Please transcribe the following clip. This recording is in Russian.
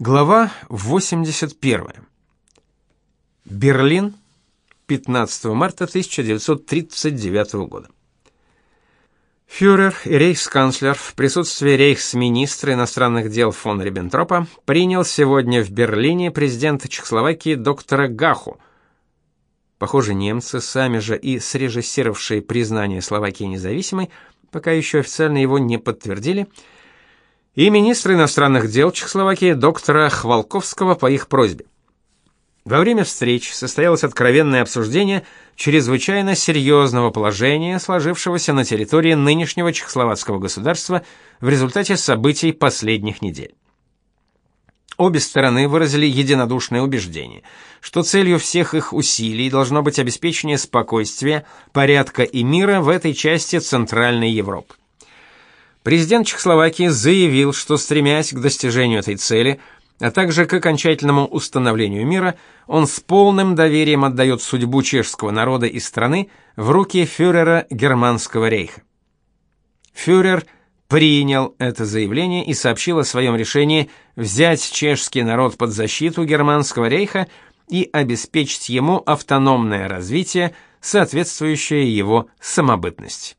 Глава 81. Берлин, 15 марта 1939 года. Фюрер и рейхсканцлер в присутствии рейхсминистра иностранных дел фон Риббентропа принял сегодня в Берлине президента Чехословакии доктора Гаху. Похоже, немцы, сами же и срежиссировавшие признание Словакии независимой, пока еще официально его не подтвердили, и министра иностранных дел Чехословакии доктора Хвалковского по их просьбе. Во время встреч состоялось откровенное обсуждение чрезвычайно серьезного положения, сложившегося на территории нынешнего чехословацкого государства в результате событий последних недель. Обе стороны выразили единодушное убеждение, что целью всех их усилий должно быть обеспечение спокойствия, порядка и мира в этой части Центральной Европы. Президент Чехословакии заявил, что стремясь к достижению этой цели – а также к окончательному установлению мира, он с полным доверием отдает судьбу чешского народа и страны в руки фюрера Германского рейха. Фюрер принял это заявление и сообщил о своем решении взять чешский народ под защиту Германского рейха и обеспечить ему автономное развитие, соответствующее его самобытности.